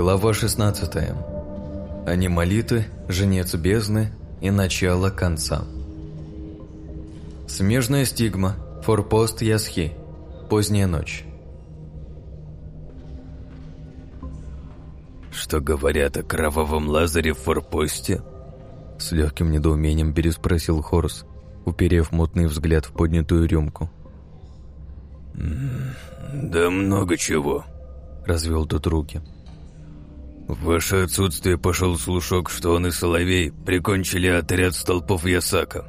Глава 16. Анималиты, Женец бездны и начало конца. Смежная стигма, форпост Ясхи, поздняя ночь. «Что говорят о кровавом лазаре в форпосте?» С легким недоумением переспросил Хорс, уперев мутный взгляд в поднятую рюмку. «Да много чего», — развел тот руки. «В ваше отсутствие пошел слушок, что он и Соловей прикончили отряд столпов Ясака.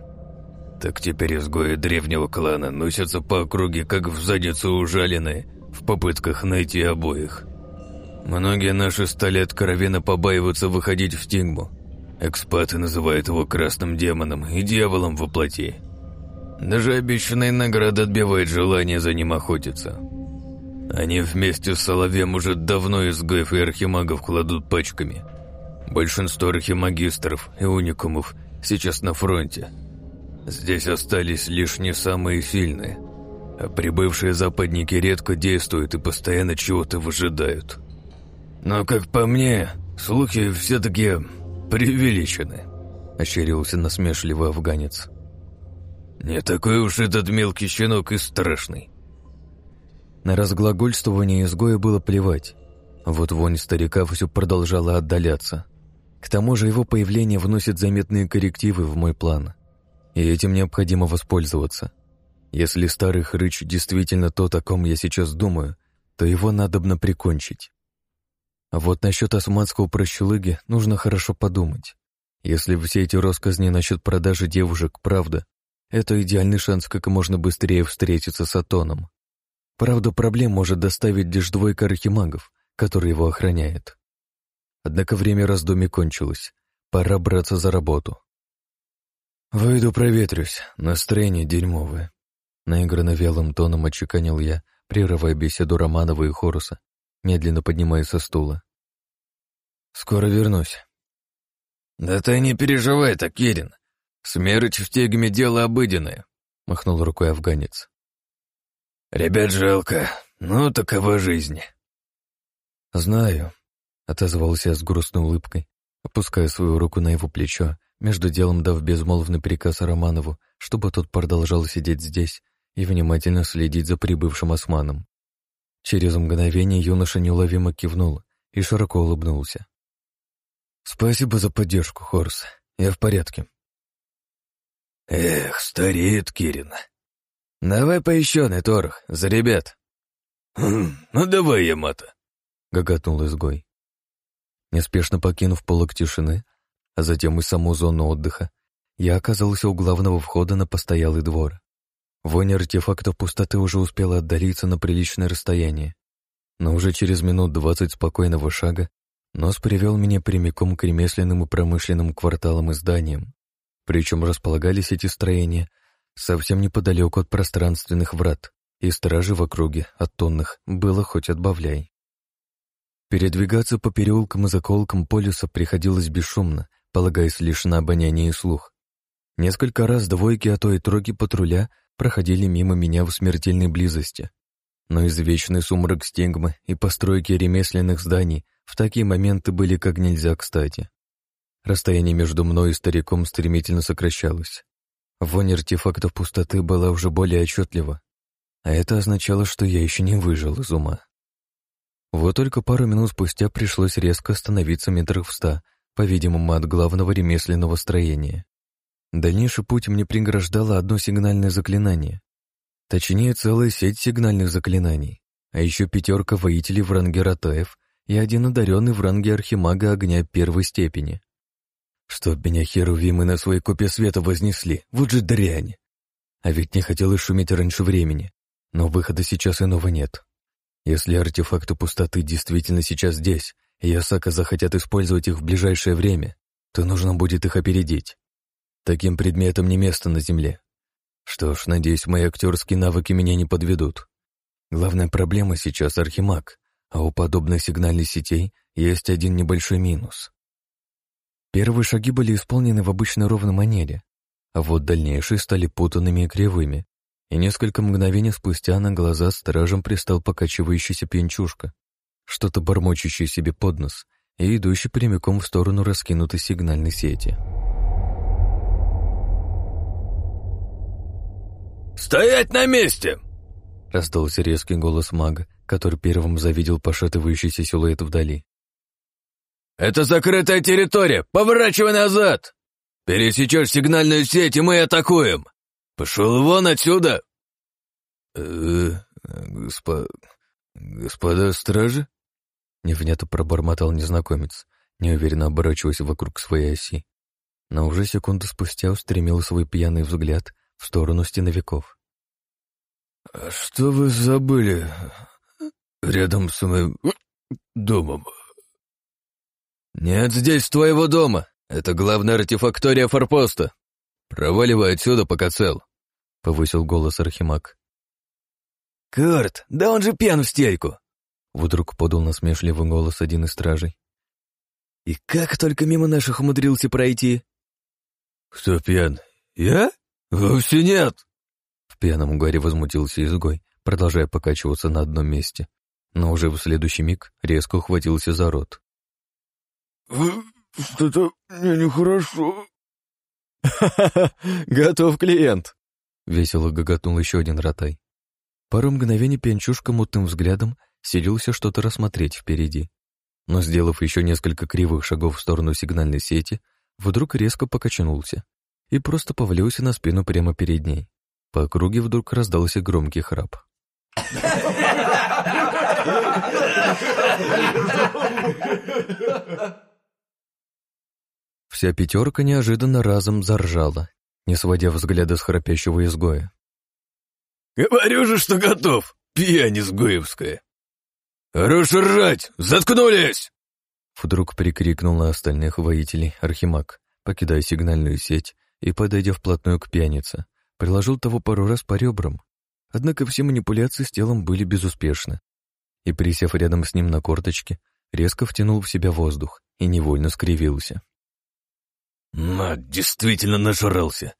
Так теперь изгои древнего клана носятся по округе, как в задницу ужаленные, в попытках найти обоих. Многие наши стали откровенно побаиваться выходить в стигму. Экспаты называют его красным демоном и дьяволом во плоти. Даже обещанная награда отбивает желание за ним охотиться». Они вместе с Соловьем уже давно изгоев и архимагов кладут пачками. Большинство архимагистров и уникумов сейчас на фронте. Здесь остались лишь не самые сильные, а прибывшие западники редко действуют и постоянно чего-то выжидают. Но, как по мне, слухи все-таки преувеличены, ощерился насмешливый афганец. Не такой уж этот мелкий щенок и страшный. На разглагольствование изгоя было плевать. Вот вонь старика все продолжала отдаляться. К тому же его появление вносит заметные коррективы в мой план. И этим необходимо воспользоваться. Если старый хрыч действительно то, о ком я сейчас думаю, то его надобно прикончить. А вот насчет османского прощелыги нужно хорошо подумать. Если все эти россказни насчет продажи девушек правда, это идеальный шанс как можно быстрее встретиться с Атоном. Правда, проблем может доставить лишь двойка архимагов, который его охраняет. Однако время раздумий кончилось. Пора браться за работу. «Выйду проветрюсь, настроение дерьмовое», — наигранно вялым тоном отчеканил я, прерывая беседу Романова и Хоруса, медленно поднимаясь со стула. «Скоро вернусь». «Да ты не переживай так, Кирин. Смерть в тегме дело обыденное», — махнул рукой афганец. «Ребят жалко, но такова жизнь». «Знаю», — отозвался я с грустной улыбкой, опуская свою руку на его плечо, между делом дав безмолвный приказ Романову, чтобы тот продолжал сидеть здесь и внимательно следить за прибывшим османом. Через мгновение юноша неуловимо кивнул и широко улыбнулся. «Спасибо за поддержку, Хорс. Я в порядке». «Эх, стареет Кирин», «Давай по еще, Торх, за ребят!» «Хм, «Ну давай, Ямато!» — гоготнул изгой. Неспешно покинув полок тишины, а затем и саму зону отдыха, я оказался у главного входа на постоялый двор. Вонь артефактов пустоты уже успела отдалиться на приличное расстояние, но уже через минут двадцать спокойного шага нос привел меня прямиком к ремесленным и промышленным кварталам и зданиям. Причем располагались эти строения совсем неподалеку от пространственных врат, и стражи в округе от тонных было хоть отбавляй. Передвигаться по переулкам и заколкам полюса приходилось бесшумно, полагаясь лишь на обоняние и слух. Несколько раз двойки, а то и троги патруля проходили мимо меня в смертельной близости. Но извечный сумрак стигмы и постройки ремесленных зданий в такие моменты были как нельзя кстати. Расстояние между мной и стариком стремительно сокращалось. Вонь артефактов пустоты была уже более отчетлива, а это означало, что я еще не выжил из ума. Вот только пару минут спустя пришлось резко остановиться метров в ста, по-видимому, от главного ремесленного строения. Дальнейший путь мне преграждало одно сигнальное заклинание. Точнее, целая сеть сигнальных заклинаний, а еще пятерка воителей в ранге Ратаев и один одаренный в ранге Архимага огня первой степени. Чтоб меня херувимы на своей купе света вознесли, вот же дрянь. А ведь не хотелось шуметь раньше времени, но выхода сейчас иного нет. Если артефакты пустоты действительно сейчас здесь, и Ясака захотят использовать их в ближайшее время, то нужно будет их опередить. Таким предметом не место на земле. Что ж, надеюсь, мои актерские навыки меня не подведут. Главная проблема сейчас — архимаг, а у подобных сигнальных сетей есть один небольшой минус. Первые шаги были исполнены в обычной ровной манере, а вот дальнейшие стали путанными и кривыми, и несколько мгновений спустя на глаза стражем пристал покачивающийся пьянчушка. что-то бормочущее себе под нос и идущий прямиком в сторону раскинутой сигнальной сети. «Стоять на месте!» Раздался резкий голос мага, который первым завидел пошатывающийся силуэт вдали. «Это закрытая территория! Поворачивай назад! Пересечешь сигнальную сеть, и мы атакуем! Пошел вон отсюда!» «Э, госпо... господа стражи?» Невнятно пробормотал незнакомец, неуверенно оборачиваясь вокруг своей оси. Но уже секунду спустя устремил свой пьяный взгляд в сторону стеновиков. «А что вы забыли рядом с моим домом?» «Нет здесь твоего дома. Это главная артефактория форпоста. Проваливай отсюда, пока цел», — повысил голос Архимаг. «Курт, да он же пьян в стельку!» Вдруг подал насмешливый голос один из стражей. «И как только мимо наших умудрился пройти?» «Кто пьян? Я? Вовсе нет!» В пьяном угаре возмутился изгой, продолжая покачиваться на одном месте, но уже в следующий миг резко ухватился за рот. «Что-то мне нехорошо». готов клиент!» — весело гоготнул еще один ротай. Пару мгновений пьянчушка мутным взглядом сиделся что-то рассмотреть впереди. Но, сделав еще несколько кривых шагов в сторону сигнальной сети, вдруг резко покачнулся и просто повалился на спину прямо перед ней. По округе вдруг раздался громкий храп. Вся пятерка неожиданно разом заржала, не сводя взгляда с храпящего изгоя. «Говорю же, что готов, пьянь изгоевская!» «Хорош ржать! Заткнулись!» Вдруг прикрикнул на остальных воителей Архимаг, покидая сигнальную сеть и, подойдя вплотную к пьянице, приложил того пару раз по ребрам. Однако все манипуляции с телом были безуспешны. И, присев рядом с ним на корточке, резко втянул в себя воздух и невольно скривился. «На, действительно нажрался!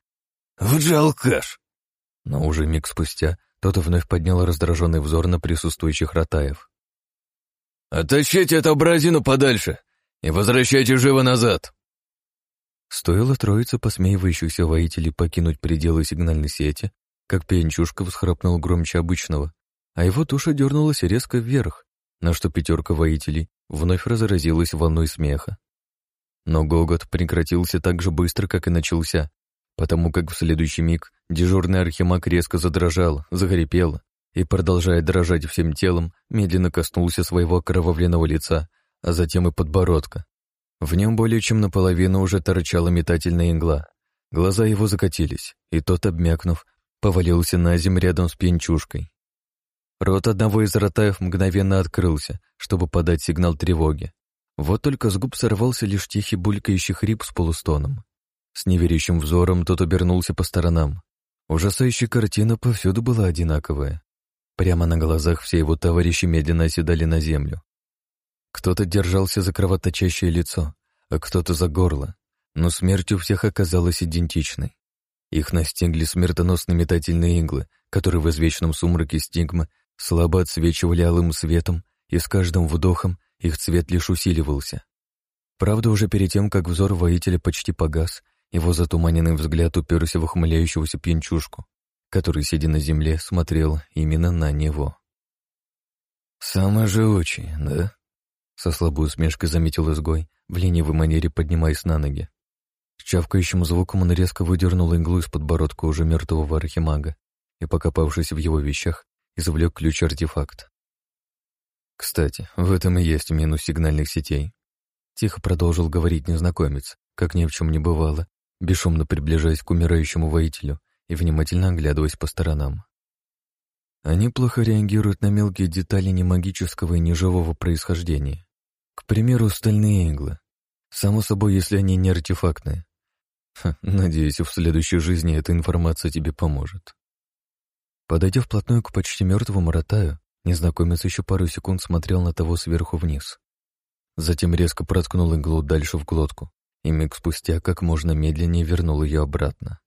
Вот же алкаш!» Но уже миг спустя тот вновь поднял раздраженный взор на присутствующих ротаев. «Оттащите эту абразину подальше и возвращайте живо назад!» Стоило троице посмеивающихся воителей покинуть пределы сигнальной сети, как пьянчушка всхрапнул громче обычного, а его туша дернулась резко вверх, на что пятерка воителей вновь разразилась волной смеха. Но гогот прекратился так же быстро, как и начался, потому как в следующий миг дежурный архимаг резко задрожал, захрипел и, продолжая дрожать всем телом, медленно коснулся своего окровавленного лица, а затем и подбородка. В нем более чем наполовину уже торчала метательная игла. Глаза его закатились, и тот, обмякнув, повалился на землю рядом с пьянчушкой. Рот одного из ротаев мгновенно открылся, чтобы подать сигнал тревоги. Вот только с губ сорвался лишь тихий булькающий хрип с полустоном. С неверящим взором тот обернулся по сторонам. Ужасающая картина повсюду была одинаковая. Прямо на глазах все его товарищи медленно оседали на землю. Кто-то держался за кровоточащее лицо, а кто-то за горло, но смерть у всех оказалась идентичной. Их настигли смертоносные метательные иглы, которые в извечном сумраке стигмы слабо отсвечивали алым светом, и с каждым вдохом их цвет лишь усиливался. Правда, уже перед тем, как взор воителя почти погас, его затуманенный взгляд уперся в ухмыляющегося пьянчушку, который, сидя на земле, смотрел именно на него. «Самый живучий, да?» Со слабой усмешкой заметил изгой, в ленивой манере поднимаясь на ноги. С чавкающим звуком он резко выдернул иглу из подбородка уже мертвого архимага и, покопавшись в его вещах, извлек ключ-артефакт. Кстати, в этом и есть минус сигнальных сетей. Тихо продолжил говорить незнакомец, как ни в чем не бывало, бесшумно приближаясь к умирающему воителю и внимательно оглядываясь по сторонам. Они плохо реагируют на мелкие детали не магического и не живого происхождения. К примеру, стальные иглы. Само собой, если они не артефактные. Ха, надеюсь, в следующей жизни эта информация тебе поможет. Подойдя вплотную к почти мертвому ротаю, Незнакомец еще пару секунд смотрел на того сверху вниз. Затем резко проткнул иглу дальше в глотку и миг спустя как можно медленнее вернул ее обратно.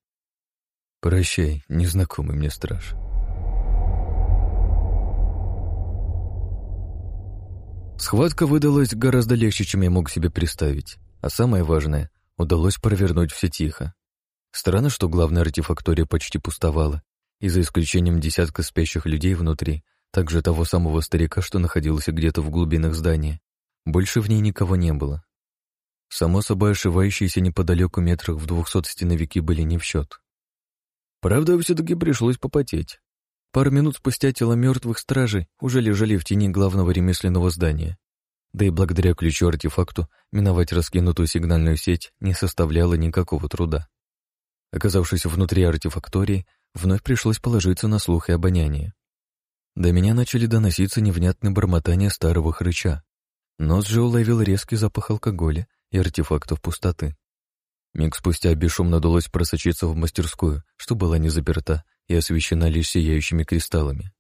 «Прощай, незнакомый мне страж». Схватка выдалась гораздо легче, чем я мог себе представить. А самое важное, удалось провернуть все тихо. Странно, что главная артефактория почти пустовала, и за исключением десятка спящих людей внутри, также того самого старика, что находился где-то в глубинах здания, больше в ней никого не было. Само собой, ошивающиеся неподалеку метрах в двухсот стеновики были не в счет. Правда, все-таки пришлось попотеть. Пару минут спустя тела мертвых стражей уже лежали в тени главного ремесленного здания. Да и благодаря ключу-артефакту миновать раскинутую сигнальную сеть не составляло никакого труда. Оказавшись внутри артефактории, вновь пришлось положиться на слух и обоняние. До меня начали доноситься невнятные бормотания старого хрыча. Нос же уловил резкий запах алкоголя и артефактов пустоты. Миг спустя бесшумно удалось просочиться в мастерскую, что была не заперта и освещена лишь сияющими кристаллами.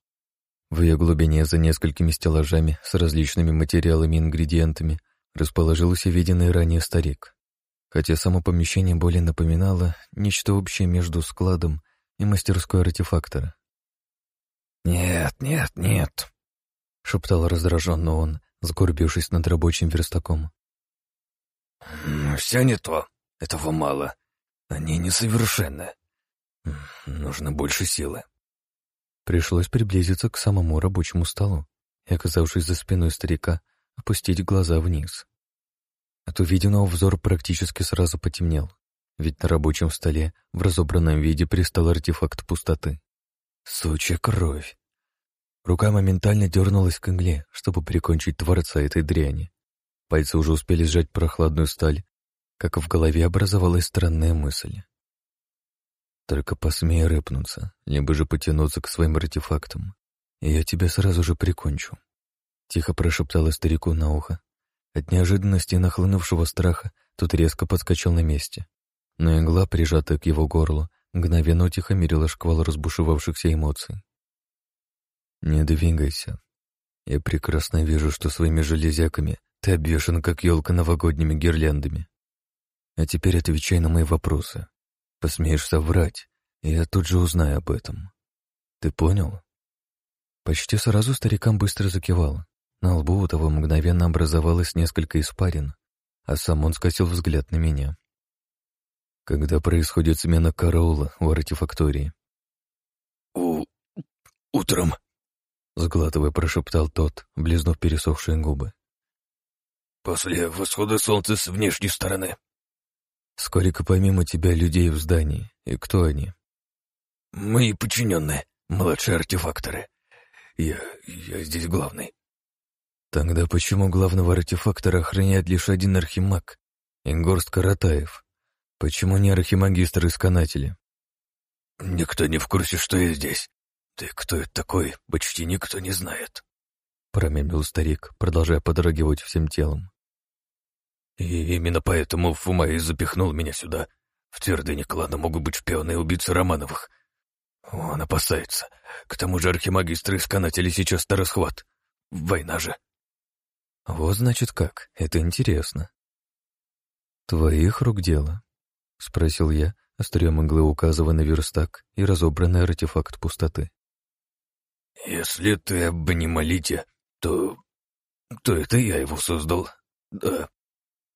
В ее глубине за несколькими стеллажами с различными материалами и ингредиентами расположился виденный ранее старик хотя само помещение более напоминало нечто общее между складом и мастерской артефактора. «Нет, нет, нет», — шептал раздраженно он, сгорбившись над рабочим верстаком. «Все не то. Этого мало. Они несовершенны. Нужно больше силы». Пришлось приблизиться к самому рабочему столу и, оказавшись за спиной старика, опустить глаза вниз. От увиденного взор практически сразу потемнел, ведь на рабочем столе в разобранном виде пристал артефакт пустоты. Сучья кровь. Рука моментально дернулась к игле, чтобы прикончить творца этой дряни. Пальцы уже успели сжать прохладную сталь, как в голове образовалась странная мысль. Только посмей рыпнуться, либо же потянуться к своим артефактам, и я тебя сразу же прикончу. Тихо прошептала старику на ухо, от неожиданности нахлынувшего страха тот резко подскочил на месте. Но игла, прижатая к его горлу, мгновенно утихомирила шквал разбушевавшихся эмоций. «Не двигайся. Я прекрасно вижу, что своими железяками ты обвешан, как елка новогодними гирляндами. А теперь отвечай на мои вопросы. Посмеешь соврать, и я тут же узнаю об этом. Ты понял?» Почти сразу старикам быстро закивал, на лбу у того мгновенно образовалось несколько испарин, а сам он скосил взгляд на меня. Когда происходит смена караула в артефактории? «У... утром», — сглатывая прошептал тот, близнув пересохшие губы. «После восхода солнца с внешней стороны». «Сколько помимо тебя людей в здании, и кто они?» «Мои подчиненные, младшие артефакторы. Я... я здесь главный». Тогда почему главного артефактора охраняет лишь один архимаг и горстка? Почему не архимагистр-исканатели? Никто не в курсе, что я здесь. Ты кто это такой, почти никто не знает. Промямлил старик, продолжая подрагивать всем телом. И именно поэтому Фума и запихнул меня сюда. В твердыне клана могут быть шпионы и убийцы Романовых. Он опасается. К тому же архимагистры-исканатели сейчас на расхват. Война же. Вот значит как, это интересно. Твоих рук дело? Спросил я, острием иглы указывая на верстак и разобранный артефакт пустоты. Если ты об анималите, то... то это я его создал, да.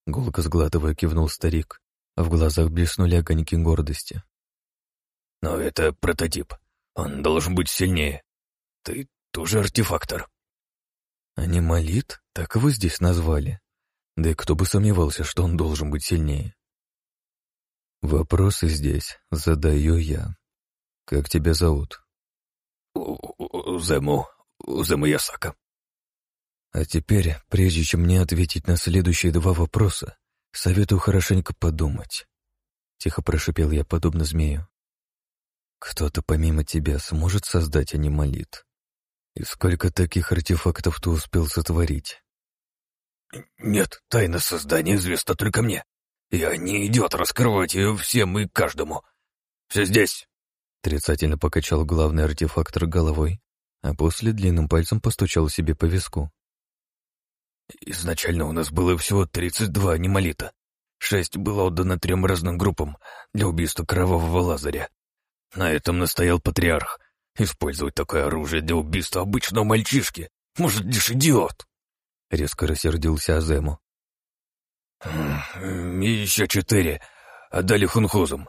Гулко сглатывая кивнул старик, а в глазах блеснули огоньки гордости. Но это прототип. Он должен быть сильнее. Ты тоже артефактор. Анималит? Так его здесь назвали. Да и кто бы сомневался, что он должен быть сильнее. Вопросы здесь задаю я. Как тебя зовут? Узему. Узему Ясака. А теперь, прежде чем мне ответить на следующие два вопроса, советую хорошенько подумать. Тихо прошипел я, подобно змею. Кто-то помимо тебя сможет создать анималит? И сколько таких артефактов ты успел сотворить? Нет, тайна создания известна только мне. Я не идет раскрывать ее всем и каждому. Все здесь. Отрицательно покачал главный артефактор головой, а после длинным пальцем постучал себе по виску. Изначально у нас было всего 32 анималита. Шесть было отдано трем разным группам для убийства кровавого лазаря. На этом настоял патриарх. Использовать такое оружие для убийства обычного мальчишки. Может, лишь идиот. — резко рассердился Азему. «Еще четыре. Отдали хунхузам.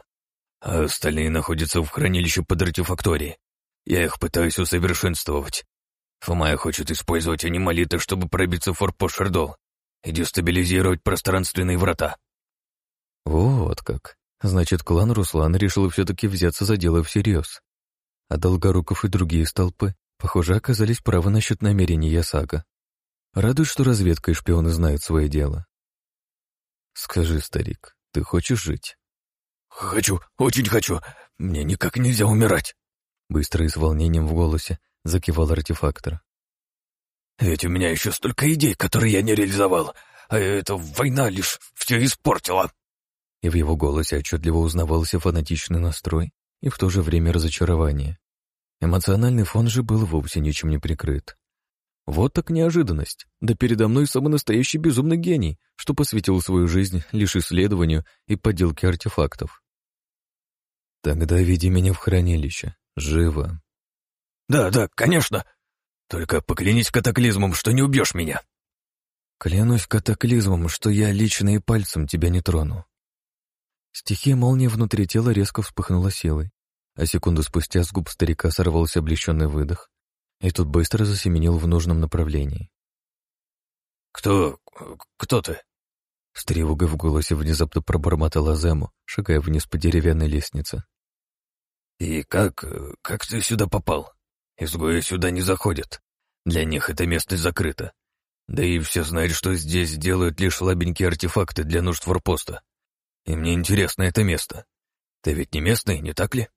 А остальные находятся в хранилище под артефакторией. Я их пытаюсь усовершенствовать. Фомая хочет использовать анималиты, чтобы пробиться в форпост Шердол и дестабилизировать пространственные врата». «Вот как. Значит, клан Руслан решил все-таки взяться за дело всерьез. А Долгоруков и другие столпы, похоже, оказались правы насчет намерений Ясага. Радует, что разведка и шпионы знают свое дело. Скажи, старик, ты хочешь жить? Хочу, очень хочу. Мне никак нельзя умирать. Быстро и с волнением в голосе закивал артефактор. Ведь у меня еще столько идей, которые я не реализовал, а эта война лишь все испортила. И в его голосе отчетливо узнавался фанатичный настрой и в то же время разочарование. Эмоциональный фон же был вовсе ничем не прикрыт. Вот так неожиданность. Да передо мной самый настоящий безумный гений, что посвятил свою жизнь лишь исследованию и подделке артефактов. Тогда веди меня в хранилище. Живо. Да, да, конечно. Только поклянись катаклизмом, что не убьешь меня. Клянусь катаклизмом, что я лично и пальцем тебя не трону. Стихия молнии внутри тела резко вспыхнула силой, а секунду спустя с губ старика сорвался облегченный выдох, и тут быстро засеменил в нужном направлении. «Кто... кто ты?» С тревогой в голосе внезапно пробормотала Зему, шагая вниз по деревянной лестнице. «И как... как ты сюда попал? Изгои сюда не заходят. Для них это место закрыто. Да и все знают, что здесь делают лишь слабенькие артефакты для нужд форпоста. И мне интересно это место. Ты ведь не местный, не так ли?»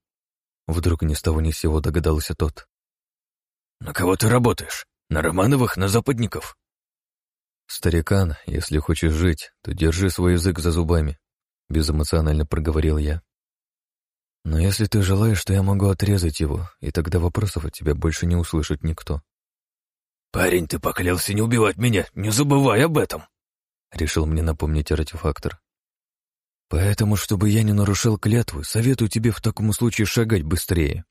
Вдруг ни с того ни с сего догадался тот. «На кого ты работаешь? На Романовых, на Западников?» «Старикан, если хочешь жить, то держи свой язык за зубами», — безэмоционально проговорил я. «Но если ты желаешь, то я могу отрезать его, и тогда вопросов от тебя больше не услышит никто». «Парень, ты поклялся не убивать меня, не забывай об этом!» — решил мне напомнить артефактор. «Поэтому, чтобы я не нарушал клятвы, советую тебе в таком случае шагать быстрее»,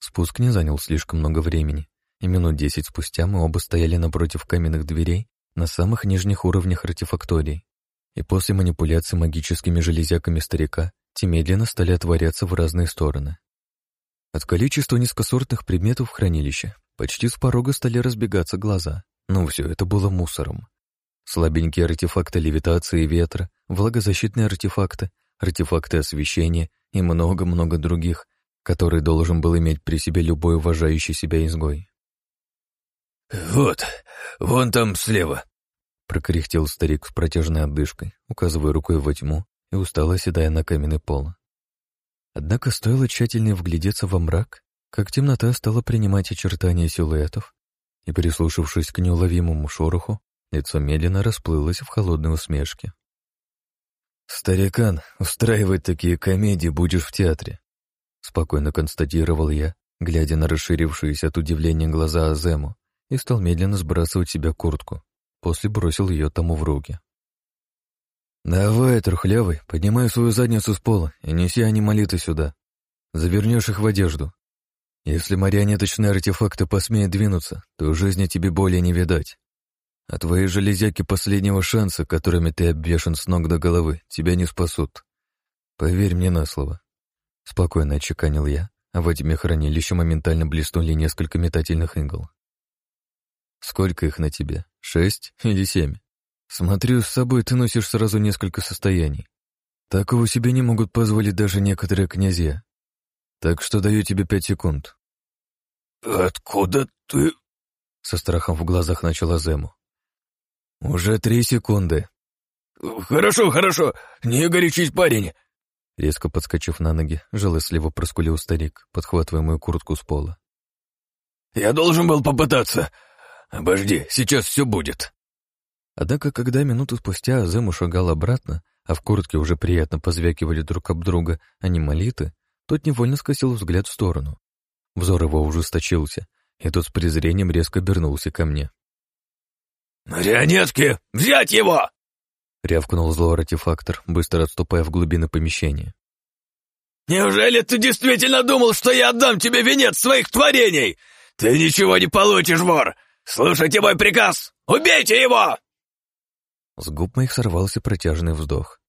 Спуск не занял слишком много времени, и минут десять спустя мы оба стояли напротив каменных дверей на самых нижних уровнях артефактории, и после манипуляции магическими железяками старика те медленно стали отворяться в разные стороны. От количества низкосортных предметов в хранилище почти с порога стали разбегаться глаза, но все это было мусором. Слабенькие артефакты левитации ветра, влагозащитные артефакты, артефакты освещения и много-много других, который должен был иметь при себе любой уважающий себя изгой. «Вот, вон там слева», — прокряхтел старик с протяжной отдышкой, указывая рукой во тьму и устало оседая на каменный пол. Однако стоило тщательнее вглядеться во мрак, как темнота стала принимать очертания силуэтов, и, прислушавшись к неуловимому шороху, лицо медленно расплылось в холодной усмешке. «Старикан, устраивать такие комедии будешь в театре», Спокойно констатировал я, глядя на расширившиеся от удивления глаза Азему, и стал медленно сбрасывать себя куртку. После бросил ее тому в руки. «Давай, трухлявый, поднимай свою задницу с пола и неси анималиты сюда. Завернешь их в одежду. Если марионеточные артефакты посмеют двинуться, то жизни тебе более не видать. А твои железяки последнего шанса, которыми ты обвешан с ног до головы, тебя не спасут. Поверь мне на слово. Спокойно отчеканил я, а в этими хранилище моментально блеснули несколько метательных игл. «Сколько их на тебе? Шесть или семь? Смотрю, с собой ты носишь сразу несколько состояний. Такого себе не могут позволить даже некоторые князья. Так что даю тебе пять секунд». «Откуда ты?» Со страхом в глазах начал Азему. «Уже три секунды». «Хорошо, хорошо, не горячись, парень. Резко подскочив на ноги, жалостливо проскулил старик, подхватывая мою куртку с пола. «Я должен был попытаться. Обожди, сейчас все будет». Однако, когда минуту спустя Азем ушагал обратно, а в куртке уже приятно позвякивали друг об друга анималиты, тот невольно скосил взгляд в сторону. Взор его ужесточился, и тот с презрением резко обернулся ко мне. «Марионетки! Взять его!» — рявкнул злой артефактор, быстро отступая в глубины помещения. «Неужели ты действительно думал, что я отдам тебе венец своих творений? Ты ничего не получишь, вор! Слушайте мой приказ! Убейте его!» С губ моих сорвался протяжный вздох.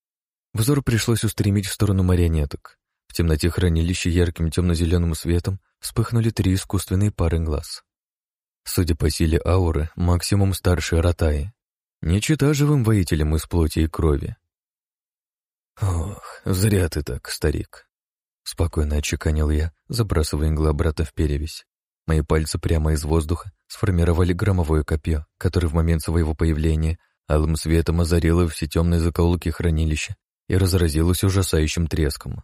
Взор пришлось устремить в сторону марионеток. В темноте хранилища ярким темно-зеленым светом вспыхнули три искусственные пары глаз. Судя по силе ауры, максимум старшей Ратаи. Не чита живым воителям из плоти и крови. «Ох, зря ты так, старик», — спокойно отчеканил я, забрасывая иглы обратно в перевязь. Мои пальцы прямо из воздуха сформировали громовое копье, которое в момент своего появления алым светом озарило все темные закоулки хранилища и разразилось ужасающим треском.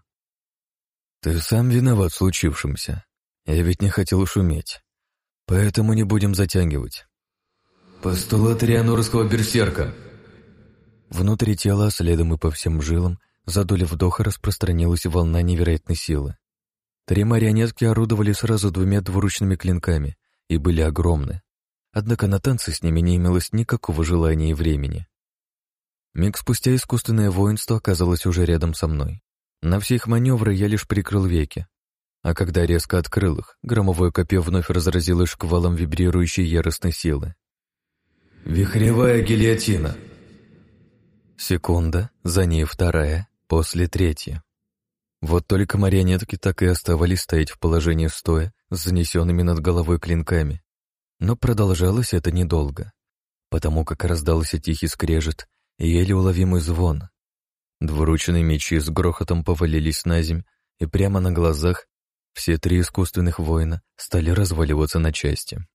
«Ты сам виноват в случившемся. Я ведь не хотел шуметь. Поэтому не будем затягивать». «Постулат рианорского берсерка!» Внутри тела, следом и по всем жилам, за доли вдоха распространилась волна невероятной силы. Три марионетки орудовали сразу двумя двуручными клинками и были огромны. Однако на танцы с ними не имелось никакого желания и времени. Миг спустя искусственное воинство оказалось уже рядом со мной. На все их маневры я лишь прикрыл веки. А когда резко открыл их, громовое копье вновь разразилось шквалом вибрирующей яростной силы. «Вихревая гильотина!» Секунда, за ней вторая, после третья. Вот только марионетки так и оставались стоять в положении стоя, с занесенными над головой клинками. Но продолжалось это недолго, потому как раздался тихий скрежет и еле уловимый звон, Двуручные мечи с грохотом повалились на земь, и прямо на глазах все три искусственных воина стали разваливаться на части.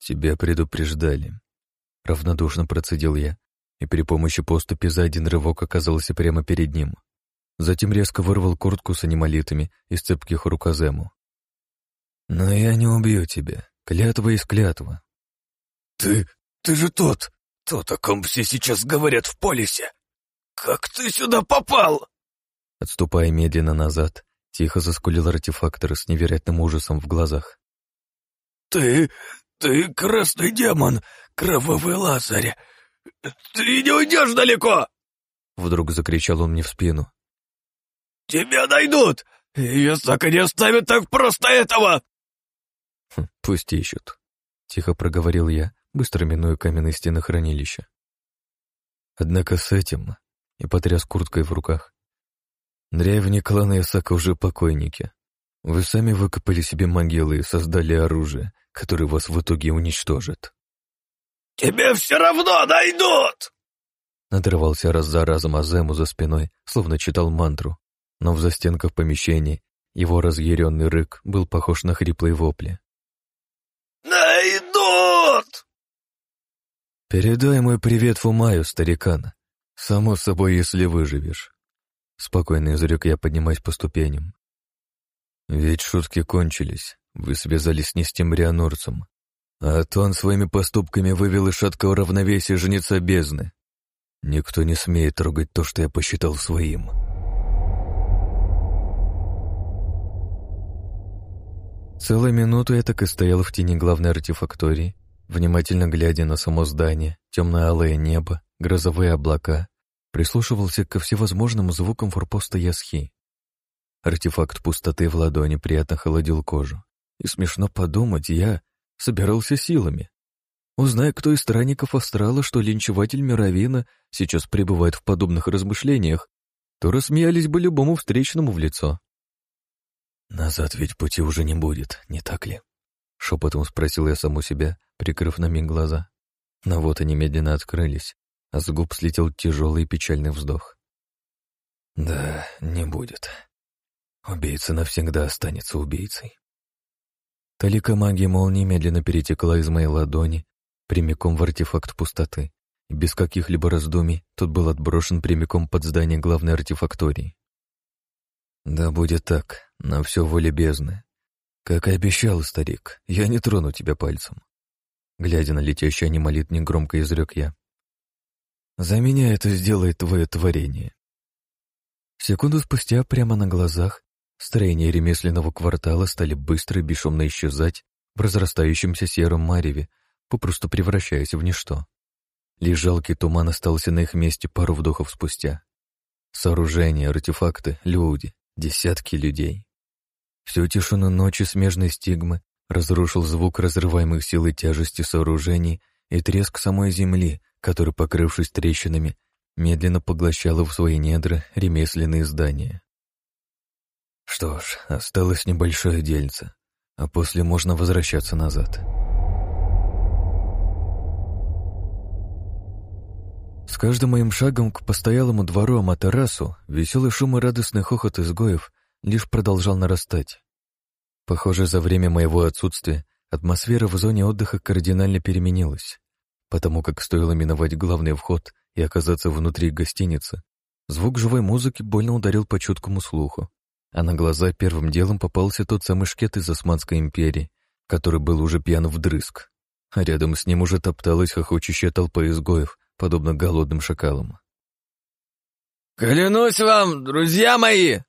«Тебя предупреждали», — равнодушно процедил я, и при помощи поступи за один рывок оказался прямо перед ним. Затем резко вырвал куртку с анималитами из цепких рук Азему. «Но я не убью тебя. Клятва из клятва». «Ты... ты же тот, тот, о ком все сейчас говорят в полисе!» «Как ты сюда попал?» Отступая медленно назад, тихо заскулил артефактор с невероятным ужасом в глазах. «Ты... ты красный демон, кровавый лазарь! Ты не уйдешь далеко!» Вдруг закричал он мне в спину. «Тебя найдут! Ясака не оставит так просто этого!» хм, «Пусть ищут», — тихо проговорил я, быстро минуя каменные стены хранилища. Однако с этим и потряс курткой в руках. Древние кланы Исака уже покойники. Вы сами выкопали себе могилы и создали оружие, которое вас в итоге уничтожит. «Тебе все равно найдут!» Надрывался раз за разом Азему за спиной, словно читал мантру, но в застенках помещений его разъяренный рык был похож на хриплые вопли. «Найдут!» «Передай мой привет Фумаю, старикан. «Само собой, если выживешь», — спокойно изрек я, поднимаясь по ступеням. «Ведь шутки кончились, вы связались не с тем рианорцем, а то он своими поступками вывел из шаткого равновесия женица бездны. Никто не смеет трогать то, что я посчитал своим». Целую минуту я так и стоял в тени главной артефактории, внимательно глядя на само здание, темно-алое небо, грозовые облака, прислушивался ко всевозможным звукам форпоста Ясхи. Артефакт пустоты в ладони приятно холодил кожу. И смешно подумать, я собирался силами. Узнай, кто из странников Астрала, что линчеватель Мировина сейчас пребывает в подобных размышлениях, то рассмеялись бы любому встречному в лицо. «Назад ведь пути уже не будет, не так ли?» — шепотом спросил я саму себя, прикрыв на миг глаза. Но вот они медленно открылись, а с губ слетел тяжелый и печальный вздох. Да, не будет. Убийца навсегда останется убийцей. Талика магии молнии медленно перетекла из моей ладони прямиком в артефакт пустоты, и без каких-либо раздумий тот был отброшен прямиком под здание главной артефактории. Да будет так, на все воле бездны. Как и обещал, старик, я не трону тебя пальцем. Глядя на летящий анималит, негромко изрек я. За меня это сделает твое творение. Секунду спустя, прямо на глазах, строения ремесленного квартала стали быстро и бесшумно исчезать в разрастающемся сером мареве, попросту превращаясь в ничто. Лишь жалкий туман остался на их месте пару вдохов спустя. Сооружения, артефакты, люди, десятки людей. Всю тишину ночи смежной стигмы разрушил звук разрываемых силой тяжести сооружений и треск самой земли, который, покрывшись трещинами, медленно поглощала в свои недра ремесленные здания. Что ж, осталось небольшое дельце, а после можно возвращаться назад. С каждым моим шагом к постоялому двору Аматерасу веселый шум и радостный хохот изгоев лишь продолжал нарастать. Похоже, за время моего отсутствия атмосфера в зоне отдыха кардинально переменилась, потому как стоило миновать главный вход и оказаться внутри гостиницы, звук живой музыки больно ударил по чуткому слуху, а на глаза первым делом попался тот самый шкет из Османской империи, который был уже пьян вдрызг, а рядом с ним уже топталась хохочущая толпа изгоев, подобно голодным шакалам. «Клянусь вам, друзья мои!»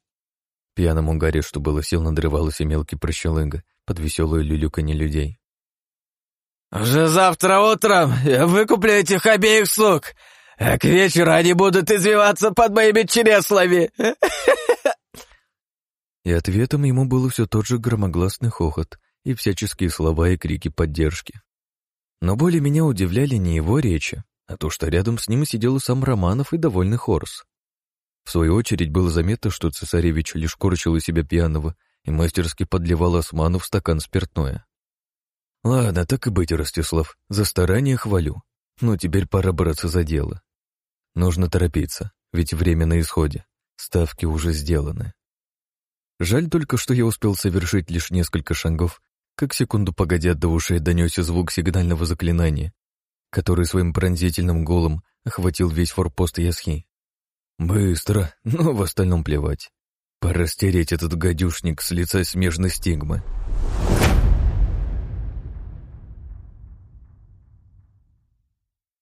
Пьяному Гарри, что было сил, надрывался мелкий прощелыга под веселую люлюканье людей. «Уже завтра утром я выкуплю этих обеих слуг, а к вечеру они будут извиваться под моими чреслами!» И ответом ему был все тот же громогласный хохот и всяческие слова и крики поддержки. Но более меня удивляли не его речи, а то, что рядом с ним сидел сам Романов и довольный Хорс. В свою очередь было заметно, что цесаревич лишь корчил из себя пьяного и мастерски подливал осману в стакан спиртное. Ладно, так и быть, Ростислав, за старание хвалю. Но теперь пора браться за дело. Нужно торопиться, ведь время на исходе. Ставки уже сделаны. Жаль только, что я успел совершить лишь несколько шагов, как секунду погодя до ушей донесся звук сигнального заклинания, который своим пронзительным голом охватил весь форпост Ясхи. Быстро, но в остальном плевать. Пора стереть этот гадюшник с лица смежной стигмы.